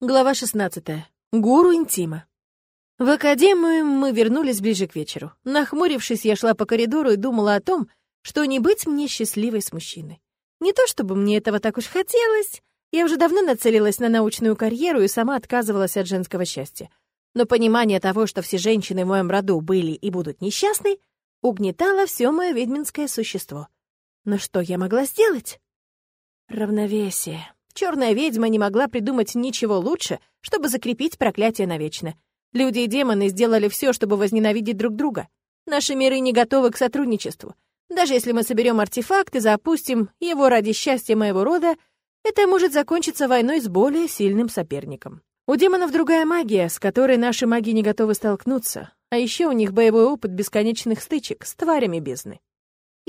Глава 16. Гуру интима. В академию мы вернулись ближе к вечеру. Нахмурившись, я шла по коридору и думала о том, что не быть мне счастливой с мужчиной. Не то чтобы мне этого так уж хотелось, я уже давно нацелилась на научную карьеру и сама отказывалась от женского счастья. Но понимание того, что все женщины в моем роду были и будут несчастны, угнетало все мое ведьминское существо. Но что я могла сделать? Равновесие. Черная ведьма не могла придумать ничего лучше, чтобы закрепить проклятие навечно. Люди и демоны сделали все, чтобы возненавидеть друг друга. Наши миры не готовы к сотрудничеству. Даже если мы соберем артефакт и запустим его ради счастья моего рода, это может закончиться войной с более сильным соперником. У демонов другая магия, с которой наши маги не готовы столкнуться. А еще у них боевой опыт бесконечных стычек с тварями бездны.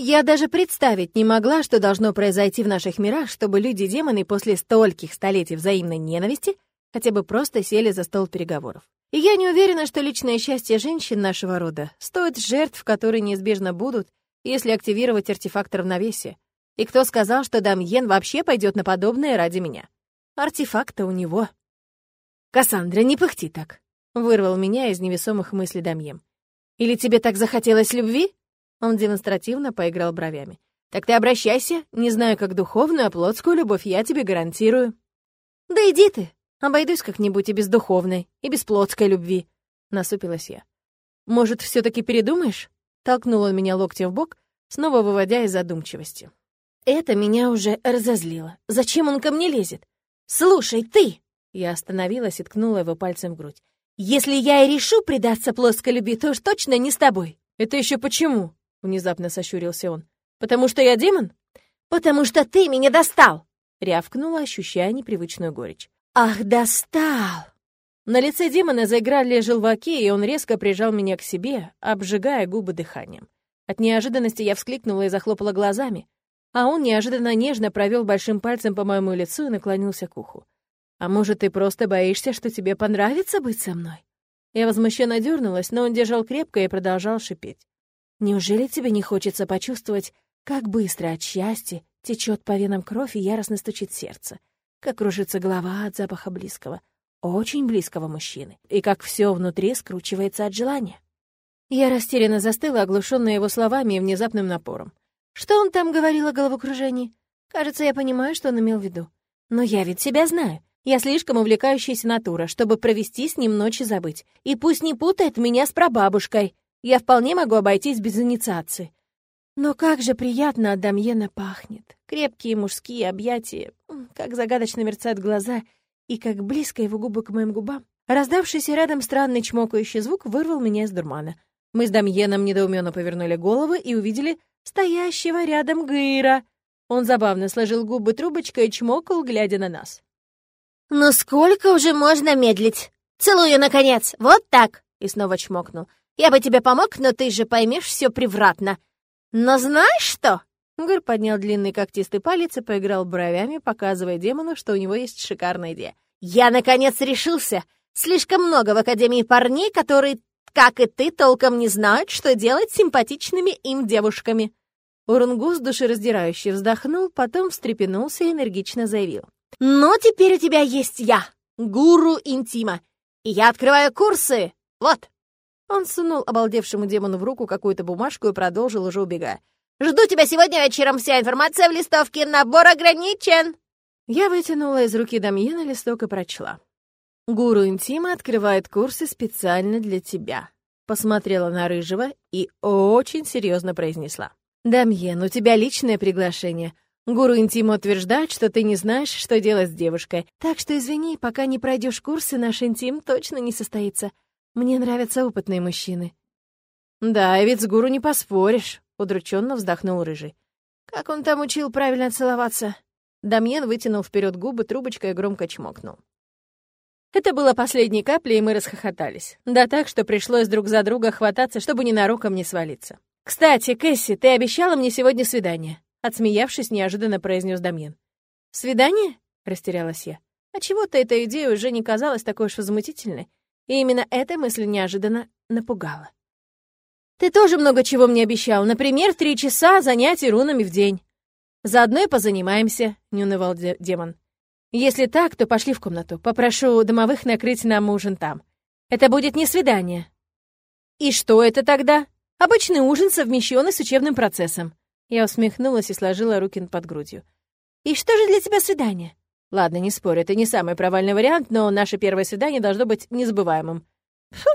Я даже представить не могла, что должно произойти в наших мирах, чтобы люди-демоны после стольких столетий взаимной ненависти хотя бы просто сели за стол переговоров. И я не уверена, что личное счастье женщин нашего рода стоит жертв, которые неизбежно будут, если активировать артефакт равновесия. И кто сказал, что Дамьен вообще пойдет на подобное ради меня? Артефакт-то у него. «Кассандра, не пыхти так», — вырвал меня из невесомых мыслей Дамьен. «Или тебе так захотелось любви?» Он демонстративно поиграл бровями. «Так ты обращайся. Не знаю, как духовную, а плотскую любовь я тебе гарантирую». «Да иди ты. Обойдусь как-нибудь и без духовной, и без плотской любви», — насупилась я. «Может, все таки передумаешь?» Толкнул он меня локтем в бок, снова выводя из задумчивости. Это меня уже разозлило. Зачем он ко мне лезет? «Слушай, ты!» Я остановилась и ткнула его пальцем в грудь. «Если я и решу предаться плоской любви, то уж точно не с тобой». «Это еще почему?» — внезапно сощурился он. «Потому что я демон?» «Потому что ты меня достал!» — рявкнула, ощущая непривычную горечь. «Ах, достал!» На лице демона заиграли желваки, и он резко прижал меня к себе, обжигая губы дыханием. От неожиданности я вскликнула и захлопала глазами, а он неожиданно нежно провел большим пальцем по моему лицу и наклонился к уху. «А может, ты просто боишься, что тебе понравится быть со мной?» Я возмущенно дернулась, но он держал крепко и продолжал шипеть. Неужели тебе не хочется почувствовать, как быстро от счастья течет по венам кровь и яростно стучит сердце, как кружится голова от запаха близкого, очень близкого мужчины, и как все внутри скручивается от желания? Я растерянно застыла, оглушенная его словами и внезапным напором. Что он там говорил о головокружении? Кажется, я понимаю, что он имел в виду. Но я ведь себя знаю. Я слишком увлекающаяся натура, чтобы провести с ним ночь и забыть. И пусть не путает меня с прабабушкой. Я вполне могу обойтись без инициации. Но как же приятно от Дамьена пахнет. Крепкие мужские объятия, как загадочно мерцают глаза и как близко его губы к моим губам. Раздавшийся рядом странный чмокающий звук вырвал меня из дурмана. Мы с Дамьеном недоуменно повернули головы и увидели стоящего рядом Гыра. Он забавно сложил губы трубочкой и чмокал, глядя на нас. «Ну сколько уже можно медлить? Целую, наконец! Вот так!» И снова чмокнул. Я бы тебе помог, но ты же поймешь все превратно. Но знаешь что?» Гыр поднял длинный когтистый палец и поиграл бровями, показывая демону, что у него есть шикарная идея. «Я, наконец, решился! Слишком много в Академии парней, которые, как и ты, толком не знают, что делать с симпатичными им девушками». Урунгус душераздирающе вздохнул, потом встрепенулся и энергично заявил. «Ну, теперь у тебя есть я, гуру интима, и я открываю курсы. Вот!» Он сунул обалдевшему демону в руку какую-то бумажку и продолжил, уже убегая. «Жду тебя сегодня вечером. Вся информация в листовке. Набор ограничен!» Я вытянула из руки Дамьена листок и прочла. «Гуру Интима открывает курсы специально для тебя». Посмотрела на Рыжего и очень серьезно произнесла. «Дамьен, у тебя личное приглашение. Гуру Интима утверждает, что ты не знаешь, что делать с девушкой. Так что извини, пока не пройдешь курсы, наш интим точно не состоится. Мне нравятся опытные мужчины». «Да, ведь с гуру не поспоришь», — удрученно вздохнул Рыжий. «Как он там учил правильно целоваться?» Дамьен вытянул вперед губы трубочкой и громко чмокнул. Это было последней каплей, и мы расхохотались. Да так, что пришлось друг за друга хвататься, чтобы ненароком не свалиться. «Кстати, Кэсси, ты обещала мне сегодня свидание», — отсмеявшись, неожиданно произнес Дамьен. «Свидание?» — растерялась я. А чего-то эта идея уже не казалась такой уж возмутительной. И именно эта мысль неожиданно напугала. «Ты тоже много чего мне обещал. Например, три часа занятий рунами в день. Заодно и позанимаемся», — не унывал демон. Если так, то пошли в комнату. Попрошу домовых накрыть нам ужин там. Это будет не свидание. И что это тогда? Обычный ужин, совмещенный с учебным процессом. Я усмехнулась и сложила руки под грудью. И что же для тебя свидание? Ладно, не спорю, это не самый провальный вариант, но наше первое свидание должно быть незабываемым. Фу,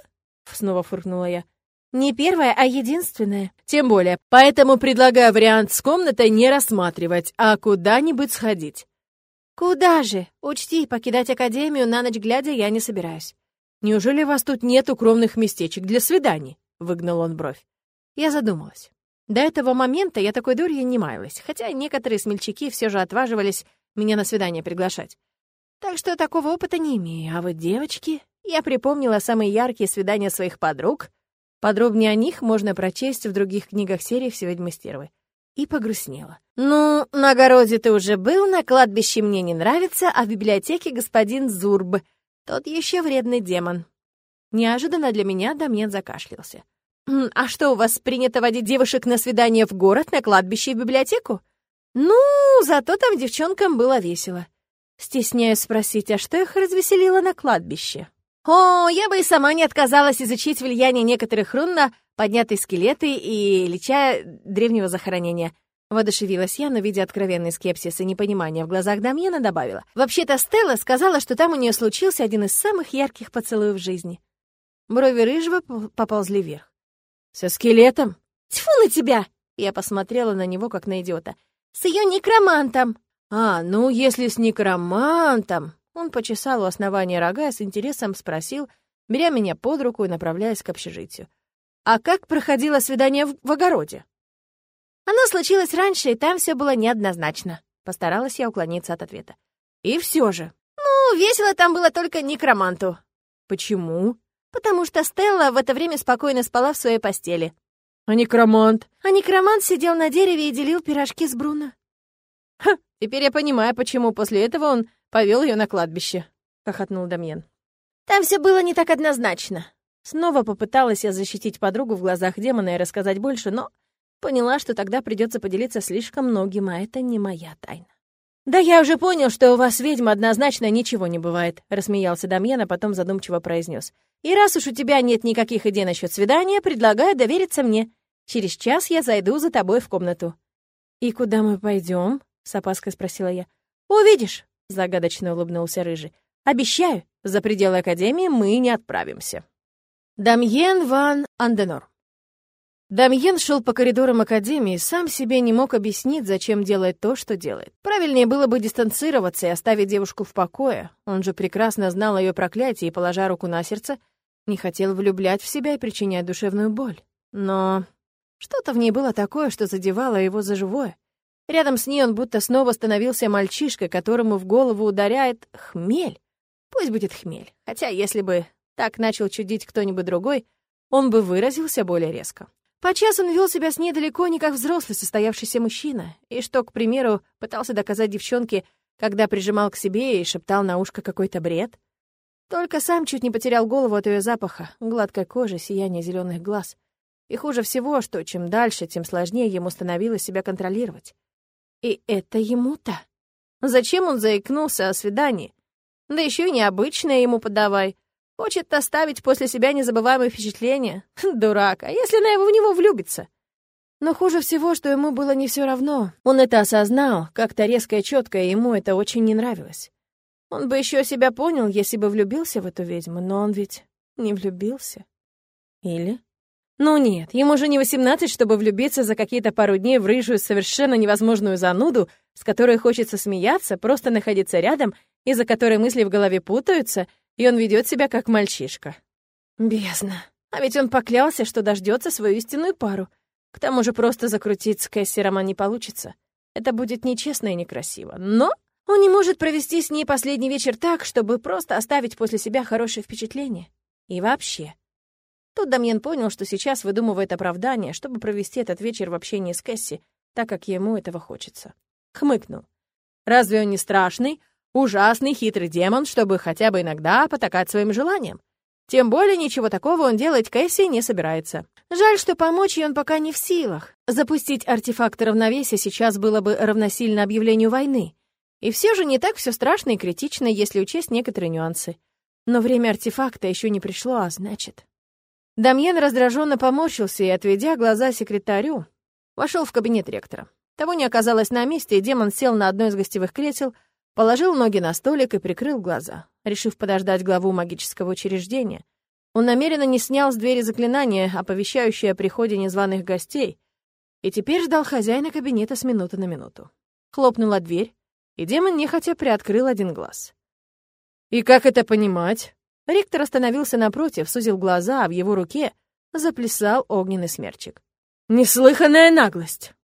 снова фыркнула я. Не первое, а единственное. Тем более. Поэтому предлагаю вариант с комнатой не рассматривать, а куда-нибудь сходить. «Куда же? Учти, покидать академию на ночь глядя я не собираюсь». «Неужели у вас тут нет укромных местечек для свиданий?» — выгнал он бровь. Я задумалась. До этого момента я такой дурью не маялась, хотя некоторые смельчаки все же отваживались меня на свидание приглашать. Так что такого опыта не имею. А вот девочки... Я припомнила самые яркие свидания своих подруг. Подробнее о них можно прочесть в других книгах серии «Все ведьмы стервы» и погрустнела. «Ну, на огороде ты уже был, на кладбище мне не нравится, а в библиотеке господин Зурб. Тот еще вредный демон». Неожиданно для меня Дамьен закашлялся. «А что, у вас принято водить девушек на свидание в город, на кладбище и в библиотеку?» «Ну, зато там девчонкам было весело». Стесняюсь спросить, а что их развеселило на кладбище? О, я бы и сама не отказалась изучить влияние некоторых рун на поднятые скелеты и лича древнего захоронения. Воодушевилась я, но, видя откровенный скепсис и непонимание в глазах Дамьена, добавила. Вообще-то Стелла сказала, что там у нее случился один из самых ярких поцелуев жизни. Брови рыжего поползли вверх. «Со скелетом?» «Тьфу на тебя!» Я посмотрела на него, как на идиота. «С ее некромантом!» «А, ну, если с некромантом...» Он почесал у основания рога и с интересом спросил, беря меня под руку и направляясь к общежитию. А как проходило свидание в, в огороде? Оно случилось раньше, и там все было неоднозначно. Постаралась я уклониться от ответа. И все же. Ну, весело там было только некроманту. Почему? Потому что Стелла в это время спокойно спала в своей постели. А некромант? А некромант сидел на дереве и делил пирожки с Бруно. Ха, теперь я понимаю, почему после этого он повел ее на кладбище, хохотнул Дамьен. Там все было не так однозначно. Снова попыталась я защитить подругу в глазах демона и рассказать больше, но поняла, что тогда придется поделиться слишком многим, а это не моя тайна. «Да я уже понял, что у вас, ведьма, однозначно ничего не бывает», — рассмеялся Дамьен, а потом задумчиво произнес. «И раз уж у тебя нет никаких идей насчет свидания, предлагаю довериться мне. Через час я зайду за тобой в комнату». «И куда мы пойдем? с опаской спросила я. «Увидишь», — загадочно улыбнулся Рыжий. «Обещаю, за пределы Академии мы не отправимся». Дамьен ван Анденор. Дамьен шел по коридорам Академии, сам себе не мог объяснить, зачем делает то, что делает. Правильнее было бы дистанцироваться и оставить девушку в покое. Он же прекрасно знал ее проклятие и, положа руку на сердце, не хотел влюблять в себя и причинять душевную боль. Но что-то в ней было такое, что задевало его за живое. Рядом с ней он будто снова становился мальчишкой, которому в голову ударяет хмель. Пусть будет хмель. Хотя, если бы так начал чудить кто-нибудь другой, он бы выразился более резко. Подчас он вел себя с ней далеко не как взрослый состоявшийся мужчина, и что, к примеру, пытался доказать девчонке, когда прижимал к себе и шептал на ушко какой-то бред. Только сам чуть не потерял голову от ее запаха, гладкой кожи, сияния зеленых глаз. И хуже всего, что чем дальше, тем сложнее ему становилось себя контролировать. И это ему-то. Зачем он заикнулся о свидании? Да еще и необычное ему подавай. Хочет оставить после себя незабываемые впечатления. Дурак, а если она его в него влюбится? Но хуже всего, что ему было не все равно. Он это осознал, как-то резко и четко, и ему это очень не нравилось. Он бы еще себя понял, если бы влюбился в эту ведьму, но он ведь не влюбился. Или? Ну нет, ему же не 18, чтобы влюбиться за какие-то пару дней в рыжую, совершенно невозможную зануду, с которой хочется смеяться, просто находиться рядом, из-за которой мысли в голове путаются — и он ведет себя как мальчишка. Бездна. А ведь он поклялся, что дождется свою истинную пару. К тому же просто закрутить с Кэсси роман не получится. Это будет нечестно и некрасиво. Но он не может провести с ней последний вечер так, чтобы просто оставить после себя хорошее впечатление. И вообще. Тут Дамьен понял, что сейчас выдумывает оправдание, чтобы провести этот вечер в общении с Кэсси, так как ему этого хочется. Хмыкнул. Разве он не страшный? Ужасный хитрый демон, чтобы хотя бы иногда потакать своим желаниям. Тем более ничего такого он делать Кэсси не собирается. Жаль, что помочь ей он пока не в силах. Запустить артефакт равновесия сейчас было бы равносильно объявлению войны. И все же не так все страшно и критично, если учесть некоторые нюансы. Но время артефакта еще не пришло, а значит... Дамьен раздраженно поморщился и, отведя глаза секретарю, вошел в кабинет ректора. Того не оказалось на месте, и демон сел на одно из гостевых кресел, положил ноги на столик и прикрыл глаза, решив подождать главу магического учреждения. Он намеренно не снял с двери заклинание, оповещающее о приходе незваных гостей, и теперь ждал хозяина кабинета с минуты на минуту. Хлопнула дверь, и демон нехотя приоткрыл один глаз. «И как это понимать?» Ректор остановился напротив, сузил глаза, а в его руке заплясал огненный смерчик. «Неслыханная наглость!